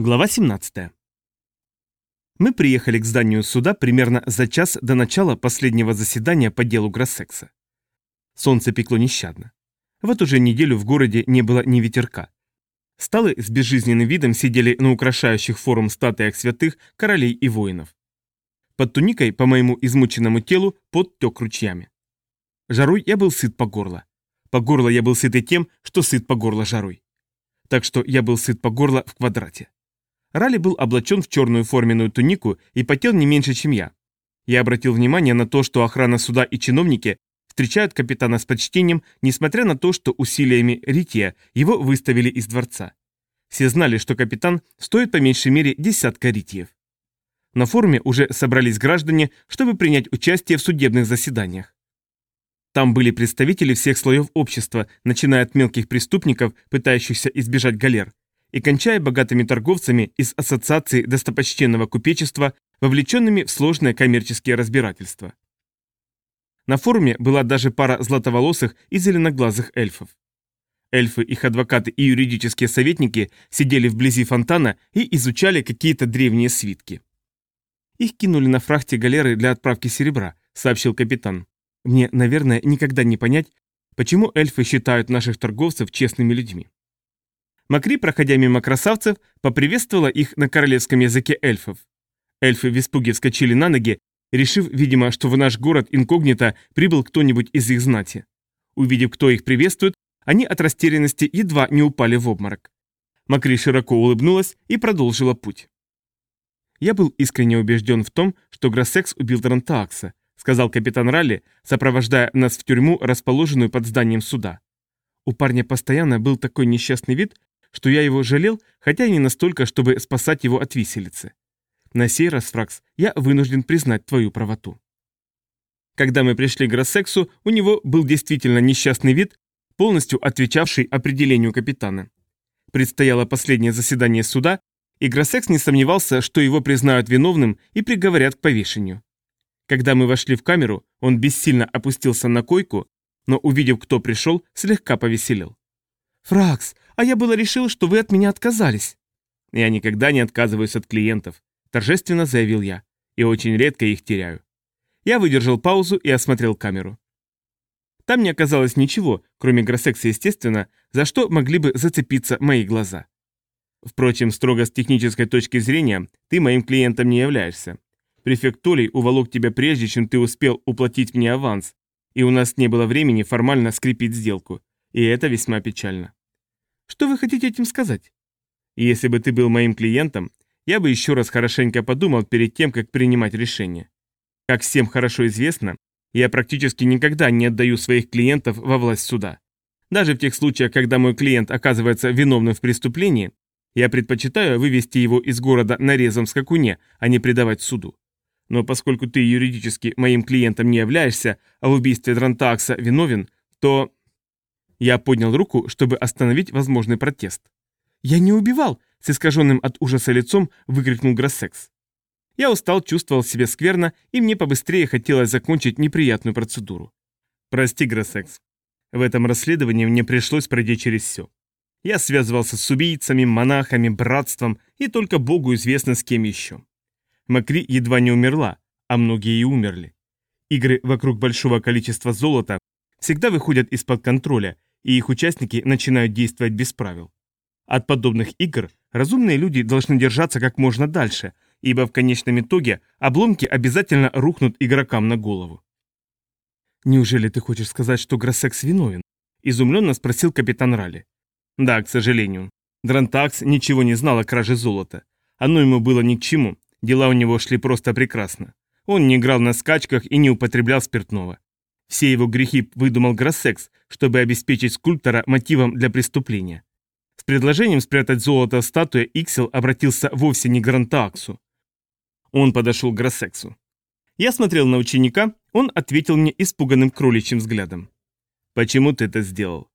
Глава 17. Мы приехали к зданию суда примерно за час до начала последнего заседания по делу Гроссекса. Солнце пекло нещадно. В эту же неделю в городе не было ни ветерка. Столы с безжизненным видом сидели на украшающих форум статуях святых, королей и воинов. Под туникой по моему измученному телу пот тек ручьями. Жарой я был сыт по горло. По горло я был сыт и тем, что сыт по горло жарой. Так что я был сыт по горло в квадрате. Ралли был облачен в черную форменную тунику и потел не меньше, чем я. Я обратил внимание на то, что охрана суда и чиновники встречают капитана с почтением, несмотря на то, что усилиями Рития его выставили из дворца. Все знали, что капитан стоит по меньшей мере десятка Ритиев. На форуме уже собрались граждане, чтобы принять участие в судебных заседаниях. Там были представители всех слоев общества, начиная от мелких преступников, пытающихся избежать галер, и кончая богатыми торговцами из ассоциации достопочтенного купечества, вовлеченными в сложные коммерческие разбирательства. На форуме была даже пара златоволосых и зеленоглазых эльфов. Эльфы, их адвокаты и юридические советники сидели вблизи фонтана и изучали какие-то древние свитки. «Их кинули на фрахте галеры для отправки серебра», — сообщил капитан. «Мне, наверное, никогда не понять, почему эльфы считают наших торговцев честными людьми». Макри, проходя мимо красавцев, поприветствовала их на королевском языке эльфов. Эльфы в испуге вскочили на ноги, решив, видимо, что в наш город инкогнито прибыл кто-нибудь из их знати. Увидев, кто их приветствует, они от растерянности едва не упали в обморок. Макри широко улыбнулась и продолжила путь. «Я был искренне убежден в том, что Гроссекс убил Дрантаакса», сказал капитан Ралли, сопровождая нас в тюрьму, расположенную под зданием суда. У парня постоянно был такой несчастный вид, что я его жалел, хотя не настолько, чтобы спасать его от виселицы. На сей раз, Фракс, я вынужден признать твою правоту. Когда мы пришли к Гроссексу, у него был действительно несчастный вид, полностью отвечавший определению капитана. Предстояло последнее заседание суда, и Гроссекс не сомневался, что его признают виновным и приговорят к повешению. Когда мы вошли в камеру, он бессильно опустился на койку, но, увидев, кто пришел, слегка повеселел. «Фракс, а я было решил, что вы от меня отказались». «Я никогда не отказываюсь от клиентов», – торжественно заявил я, – «и очень редко их теряю». Я выдержал паузу и осмотрел камеру. Там не оказалось ничего, кроме гроссекса, естественно, за что могли бы зацепиться мои глаза. Впрочем, строго с технической точки зрения, ты моим клиентом не являешься. Префект Толей уволок тебя прежде, чем ты успел уплатить мне аванс, и у нас не было времени формально скрепить сделку, и это весьма печально. Что вы хотите этим сказать? Если бы ты был моим клиентом, я бы еще раз хорошенько подумал перед тем, как принимать решение. Как всем хорошо известно, я практически никогда не отдаю своих клиентов во власть суда. Даже в тех случаях, когда мой клиент оказывается виновным в преступлении, я предпочитаю вывести его из города на резвом скакуне, а не предавать суду. Но поскольку ты юридически моим клиентом не являешься, а в убийстве Дрантакса виновен, то я поднял руку, чтобы остановить возможный протест. «Я не убивал!» — с искаженным от ужаса лицом выкрикнул Гроссекс. Я устал, чувствовал себя скверно, и мне побыстрее хотелось закончить неприятную процедуру. «Прости, Гроссекс. В этом расследовании мне пришлось пройти через все. Я связывался с убийцами, монахами, братством, и только Богу известно с кем еще. Макри едва не умерла, а многие и умерли. Игры вокруг большого количества золота всегда выходят из-под контроля, и их участники начинают действовать без правил. От подобных игр разумные люди должны держаться как можно дальше, ибо в конечном итоге обломки обязательно рухнут игрокам на голову. «Неужели ты хочешь сказать, что Гроссекс виновен?» – изумленно спросил капитан Ралли. «Да, к сожалению. Дрантакс ничего не знал о краже золота. Оно ему было ни к чему, дела у него шли просто прекрасно. Он не играл на скачках и не употреблял спиртного. Все его грехи выдумал Гроссекс, чтобы обеспечить скульптора мотивом для преступления. С предложением спрятать золото в статуе Иксел обратился вовсе не к Грантааксу. Он подошел к Гроссексу. Я смотрел на ученика, он ответил мне испуганным кроличьим взглядом. «Почему ты это сделал?»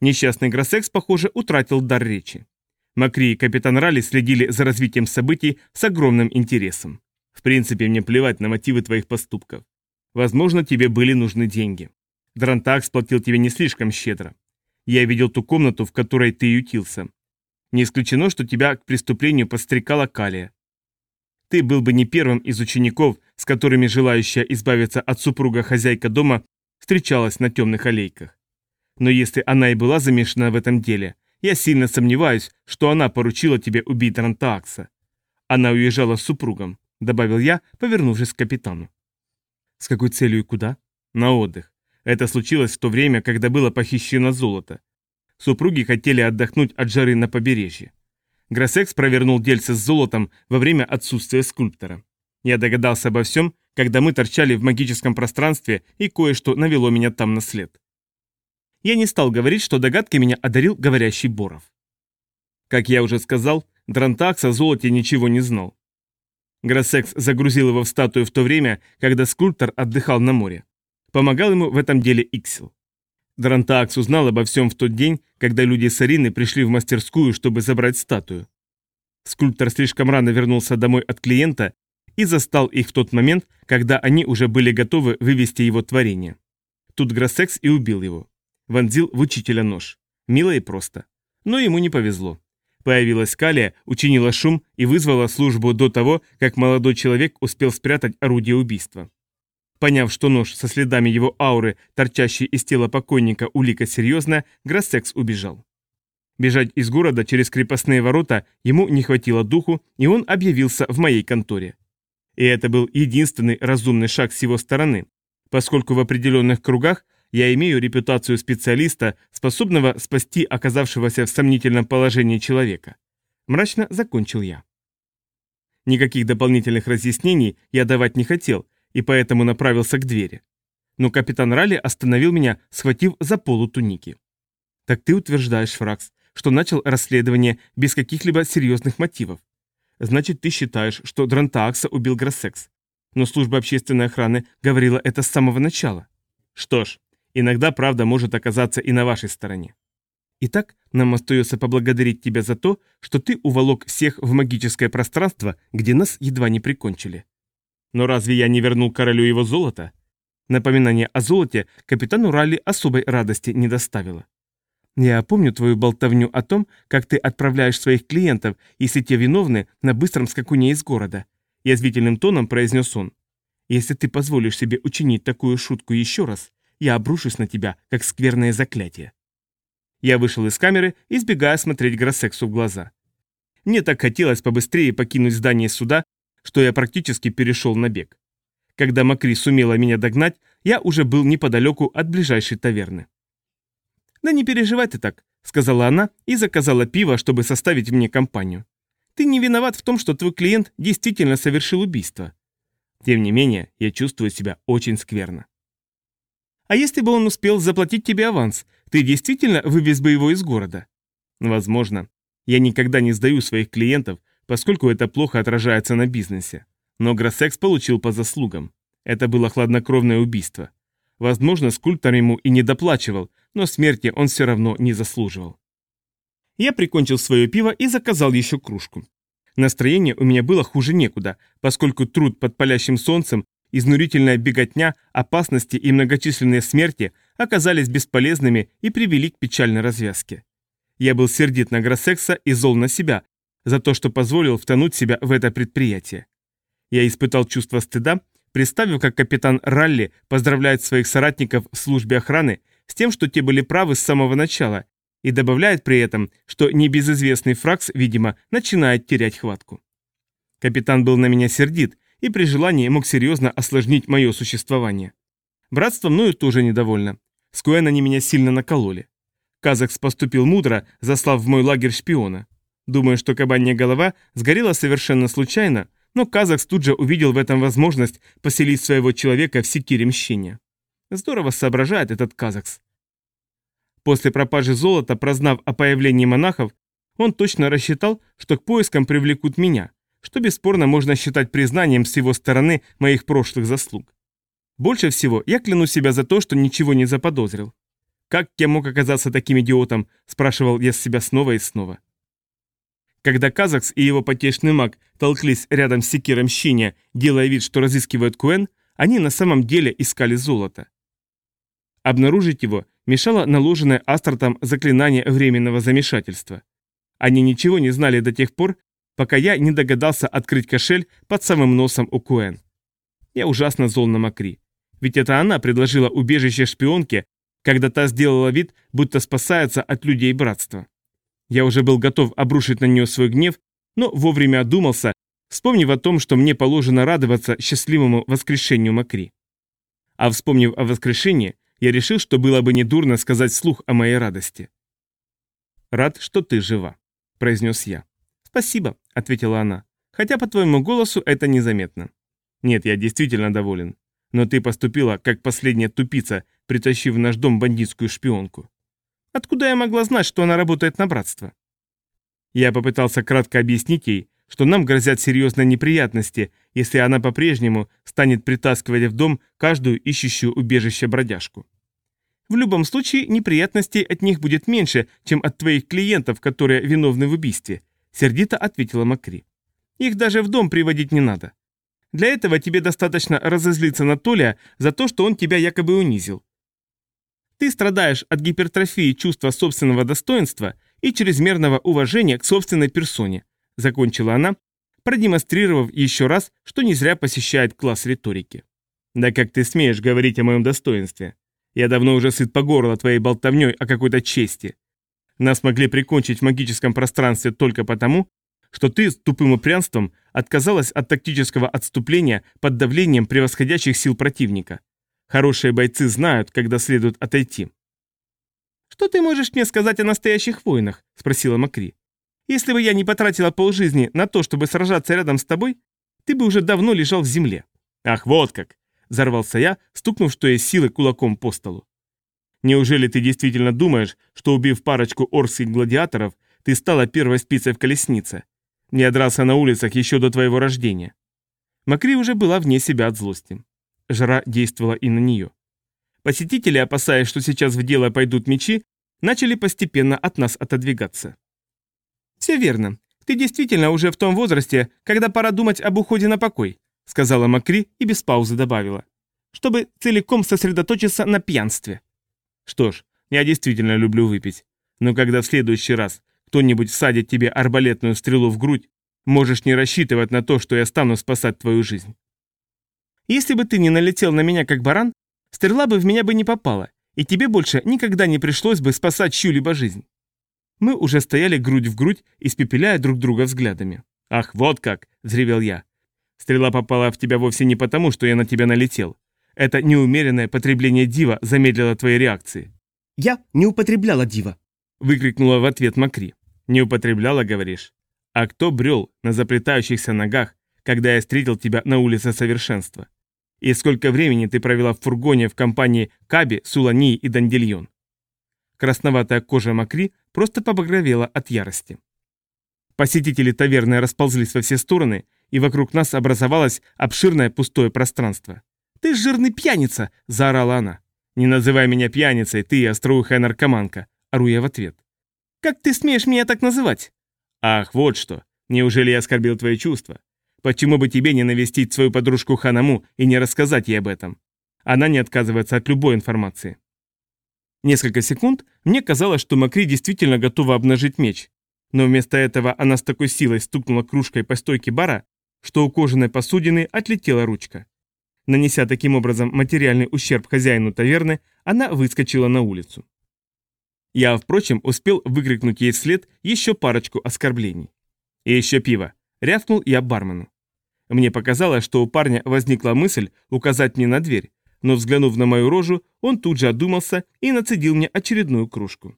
Несчастный Гроссекс, похоже, утратил дар речи. Макри и капитан Ралли следили за развитием событий с огромным интересом. В принципе, мне плевать на мотивы твоих поступков. Возможно, тебе были нужны деньги. Дрантак сплатил тебе не слишком щедро. Я видел ту комнату, в которой ты ютился. Не исключено, что тебя к преступлению подстрекала Калия. Ты был бы не первым из учеников, с которыми желающая избавиться от супруга хозяйка дома встречалась на темных аллейках. Но если она и была замешана в этом деле, я сильно сомневаюсь, что она поручила тебе убить Рантаакса. Она уезжала с супругом, добавил я, повернувшись к капитану. С какой целью и куда? На отдых. Это случилось в то время, когда было похищено золото. Супруги хотели отдохнуть от жары на побережье. Гроссекс провернул дельце с золотом во время отсутствия скульптора. Я догадался обо всем, когда мы торчали в магическом пространстве, и кое-что навело меня там на след. Я не стал говорить, что догадкой меня одарил говорящий Боров. Как я уже сказал, Дрантакс о золоте ничего не знал. Гроссекс загрузил его в статую в то время, когда скульптор отдыхал на море. Помогал ему в этом деле Иксил. Дрантакс узнал обо всем в тот день, когда люди Сарины пришли в мастерскую, чтобы забрать статую. Скульптор слишком рано вернулся домой от клиента и застал их в тот момент, когда они уже были готовы вывести его творение. Тут Гроссекс и убил его. Вонзил в учителя нож. Мило и просто. Но ему не повезло. Появилась Калия, учинила шум и вызвала службу до того, как молодой человек успел спрятать орудие убийства. Поняв, что нож со следами его ауры, торчащий из тела покойника, улика серьезная, Гроссекс убежал. Бежать из города через крепостные ворота ему не хватило духу, и он объявился в моей конторе. И это был единственный разумный шаг с его стороны, поскольку в определенных кругах я имею репутацию специалиста, способного спасти оказавшегося в сомнительном положении человека. Мрачно закончил я. Никаких дополнительных разъяснений я давать не хотел, и поэтому направился к двери. Но капитан Ралли остановил меня, схватив за полу туники. «Так ты утверждаешь, Фракс, что начал расследование без каких-либо серьезных мотивов. Значит, ты считаешь, что Дрантаакса убил Гроссекс. Но служба общественной охраны говорила это с самого начала. Что ж, иногда правда может оказаться и на вашей стороне. Итак, нам остается поблагодарить тебя за то, что ты уволок всех в магическое пространство, где нас едва не прикончили. Но разве я не вернул королю его золото? Напоминание о золоте капитану Ралли особой радости не доставило. Я помню твою болтовню о том, как ты отправляешь своих клиентов, если те виновны, на быстром скакуне из города. Язвительным тоном произнес он. Если ты позволишь себе учинить такую шутку еще раз, я обрушусь на тебя, как скверное заклятие. Я вышел из камеры, избегая смотреть Гроссексу в глаза. Мне так хотелось побыстрее покинуть здание суда, что я практически перешел на бег. Когда Макри сумела меня догнать, я уже был неподалеку от ближайшей таверны. «Да не переживай ты так», — сказала она и заказала пиво, чтобы составить мне компанию. «Ты не виноват в том, что твой клиент действительно совершил убийство». Тем не менее, я чувствую себя очень скверно. «А если бы он успел заплатить тебе аванс, ты действительно вывез бы его из города?» «Возможно. Я никогда не сдаю своих клиентов, поскольку это плохо отражается на бизнесе. Но Гроссекс получил по заслугам. Это было хладнокровное убийство. Возможно, скульптор ему и не доплачивал, но смерти он все равно не заслуживал. Я прикончил свое пиво и заказал еще кружку. Настроение у меня было хуже некуда, поскольку труд под палящим солнцем, изнурительная беготня, опасности и многочисленные смерти оказались бесполезными и привели к печальной развязке. Я был сердит на Гроссекса и зол на себя за то, что позволил втянуть себя в это предприятие. Я испытал чувство стыда, представив, как капитан Ралли поздравляет своих соратников в службе охраны с тем, что те были правы с самого начала, и добавляет при этом, что небезызвестный Фракс, видимо, начинает терять хватку. Капитан был на меня сердит и при желании мог серьезно осложнить мое существование. Братство мною тоже недовольно. С Куэн они меня сильно накололи. Казакс поступил мудро, заслав в мой лагерь шпиона. Думаю, что кабанья голова сгорела совершенно случайно, но Казакс тут же увидел в этом возможность поселить своего человека в секире мщения. Здорово соображает этот Казакс. После пропажи золота, прознав о появлении монахов, он точно рассчитал, что к поискам привлекут меня, что бесспорно можно считать признанием с его стороны моих прошлых заслуг. Больше всего я кляну себя за то, что ничего не заподозрил. Как я мог оказаться таким идиотом, спрашивал я себя снова и снова. Когда Казакс и его потешный маг толклись рядом с секиром Щиня, делая вид, что разыскивают Куэн, они на самом деле искали золото. Обнаружить его мешало наложенное Астротом заклинание временного замешательства. Они ничего не знали до тех пор, пока я не догадался открыть кошель под самым носом у Куэн. Я ужасно зол на Макри. Ведь это она предложила убежище шпионке, когда та сделала вид, будто спасается от людей братства. Я уже был готов обрушить на нее свой гнев, но вовремя одумался, вспомнив о том, что мне положено радоваться счастливому воскрешению Макри. А вспомнив о воскрешении, я решил, что было бы недурно сказать вслух о моей радости. «Рад, что ты жива», — произнес я. «Спасибо», — ответила она, — «хотя по твоему голосу это незаметно». «Нет, я действительно доволен. Но ты поступила, как последняя тупица, притащив в наш дом бандитскую шпионку. Откуда я могла знать, что она работает на братство?» Я попытался кратко объяснить ей, что нам грозят серьезные неприятности, если она по-прежнему станет притаскивать в дом каждую ищущую убежище бродяжку. В любом случае, неприятностей от них будет меньше, чем от твоих клиентов, которые виновны в убийстве, сердито ответила Макри. Их даже в дом приводить не надо. Для этого тебе достаточно разозлиться на Толя за то, что он тебя якобы унизил. Ты страдаешь от гипертрофии чувства собственного достоинства и чрезмерного уважения к собственной персоне, закончила она, продемонстрировав еще раз, что не зря посещает класс риторики. Да как ты смеешь говорить о моем достоинстве? Я давно уже сыт по горло твоей болтовней о какой-то чести. Нас могли прикончить в магическом пространстве только потому, что ты с тупым упрямством отказалась от тактического отступления под давлением превосходящих сил противника. Хорошие бойцы знают, когда следует отойти. «Что ты можешь мне сказать о настоящих войнах?» – спросила Макри. «Если бы я не потратила полжизни на то, чтобы сражаться рядом с тобой, ты бы уже давно лежал в земле». «Ах, вот как!» Взорвался я, стукнув, что есть силы кулаком по столу. Неужели ты действительно думаешь, что убив парочку орских гладиаторов, ты стала первой спицей в колеснице? Я дрался на улицах еще до твоего рождения. Макри уже была вне себя от злости. Жара действовала и на нее. Посетители, опасаясь, что сейчас в дело пойдут мечи, начали постепенно от нас отодвигаться. «Все верно. Ты действительно уже в том возрасте, когда пора думать об уходе на покой сказала Макри и без паузы добавила, чтобы целиком сосредоточиться на пьянстве. Что ж, я действительно люблю выпить, но когда в следующий раз кто-нибудь всадит тебе арбалетную стрелу в грудь, можешь не рассчитывать на то, что я стану спасать твою жизнь. Если бы ты не налетел на меня как баран, стрела бы в меня бы не попала, и тебе больше никогда не пришлось бы спасать чью-либо жизнь. Мы уже стояли грудь в грудь, испепеляя друг друга взглядами. «Ах, вот как!» – взревел я. Стрела попала в тебя вовсе не потому, что я на тебя налетел. Это неумеренное потребление дива замедлило твои реакции. Я не употребляла дива. Выкрикнула в ответ Макри. Не употребляла, говоришь? А кто брел на заплетающихся ногах, когда я встретил тебя на улице совершенства? И сколько времени ты провела в фургоне в компании Каби, Сулани и Дандельон? Красноватая кожа Макри просто побагровела от ярости. Посетители таверны расползлись во все стороны, и вокруг нас образовалось обширное пустое пространство. «Ты жирный пьяница!» – заорала она. «Не называй меня пьяницей, ты остроухая наркоманка!» – ору я в ответ. «Как ты смеешь меня так называть?» «Ах, вот что! Неужели я оскорбил твои чувства? Почему бы тебе не навестить свою подружку Ханаму и не рассказать ей об этом? Она не отказывается от любой информации». Несколько секунд мне казалось, что Макри действительно готова обнажить меч, но вместо этого она с такой силой стукнула кружкой по стойке бара, что у кожаной посудины отлетела ручка. Нанеся таким образом материальный ущерб хозяину таверны, она выскочила на улицу. Я, впрочем, успел выкрикнуть ей вслед еще парочку оскорблений. «И еще пиво!» — рявкнул я бармену. Мне показалось, что у парня возникла мысль указать мне на дверь, но взглянув на мою рожу, он тут же одумался и нацедил мне очередную кружку.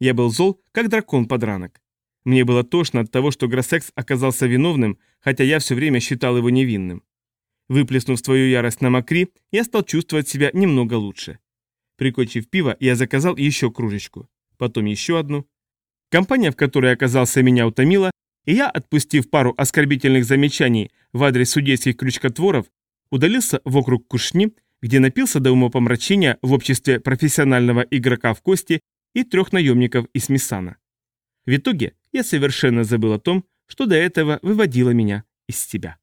Я был зол, как дракон-подранок. Мне было тошно от того, что Гроссекс оказался виновным, хотя я все время считал его невинным. Выплеснув свою ярость на Макри, я стал чувствовать себя немного лучше. Прикончив пиво, я заказал еще кружечку, потом еще одну. Компания, в которой оказался, меня утомила, и я, отпустив пару оскорбительных замечаний в адрес судейских крючкотворов, удалился вокруг кушни, где напился до умопомрачения в обществе профессионального игрока в кости и трех наемников из Миссана. В итоге я совершенно забыл о том, что до этого выводило меня из себя.